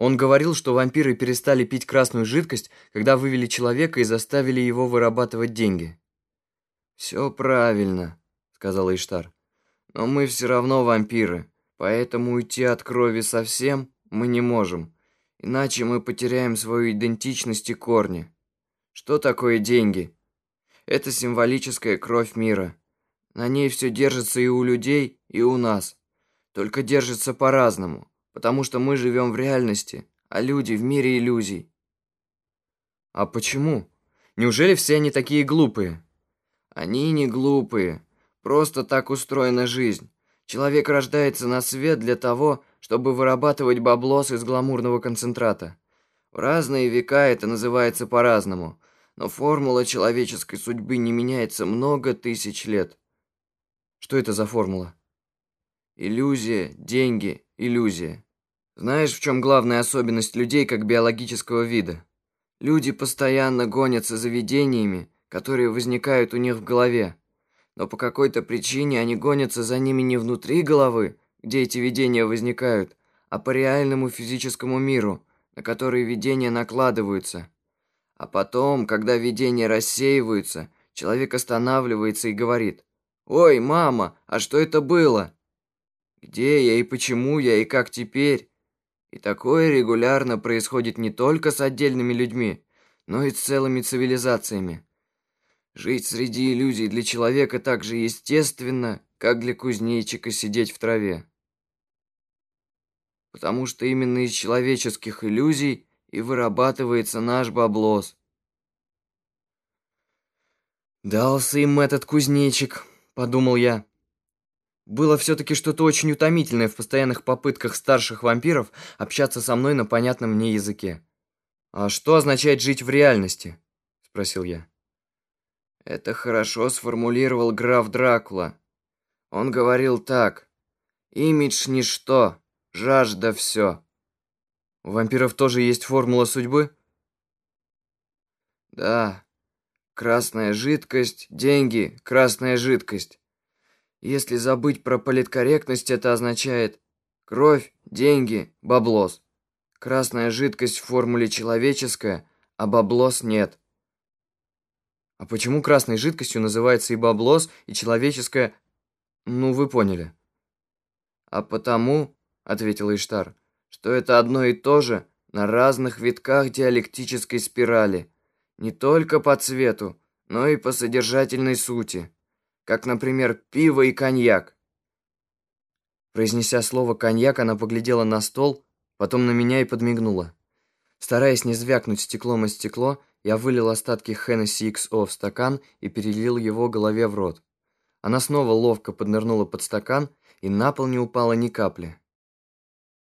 Он говорил, что вампиры перестали пить красную жидкость, когда вывели человека и заставили его вырабатывать деньги. «Все правильно», — сказал Иштар. «Но мы все равно вампиры, поэтому уйти от крови совсем мы не можем, иначе мы потеряем свою идентичность и корни. Что такое деньги? Это символическая кровь мира. На ней все держится и у людей, и у нас. Только держится по-разному, потому что мы живем в реальности, а люди в мире иллюзий. А почему? Неужели все они такие глупые? Они не глупые. Просто так устроена жизнь. Человек рождается на свет для того, чтобы вырабатывать баблос из гламурного концентрата. В разные века это называется по-разному, но формула человеческой судьбы не меняется много тысяч лет. Что это за формула? Иллюзия, деньги, иллюзия. Знаешь, в чем главная особенность людей как биологического вида? Люди постоянно гонятся за видениями, которые возникают у них в голове. Но по какой-то причине они гонятся за ними не внутри головы, где эти видения возникают, а по реальному физическому миру, на который видения накладываются. А потом, когда видения рассеиваются, человек останавливается и говорит «Ой, мама, а что это было?» Где я и почему я и как теперь? И такое регулярно происходит не только с отдельными людьми, но и с целыми цивилизациями. Жить среди иллюзий для человека так же естественно, как для кузнечика сидеть в траве. Потому что именно из человеческих иллюзий и вырабатывается наш баблос. «Дался им этот кузнечик», — подумал я. Было все-таки что-то очень утомительное в постоянных попытках старших вампиров общаться со мной на понятном мне языке. «А что означает жить в реальности?» – спросил я. Это хорошо сформулировал граф Дракула. Он говорил так. «Имидж – ничто, жажда – все». У вампиров тоже есть формула судьбы? Да. Красная жидкость, деньги, красная жидкость. Если забыть про политкорректность, это означает кровь, деньги, баблос. Красная жидкость в формуле человеческая, а баблос нет. А почему красной жидкостью называется и баблос, и человеческая... Ну, вы поняли. А потому, ответил Иштар, что это одно и то же на разных витках диалектической спирали. Не только по цвету, но и по содержательной сути как, например, пиво и коньяк. Произнеся слово «коньяк», она поглядела на стол, потом на меня и подмигнула. Стараясь не звякнуть стеклом о стекло, я вылил остатки Hennessy XO в стакан и перелил его голове в рот. Она снова ловко поднырнула под стакан, и на пол не упала ни капли.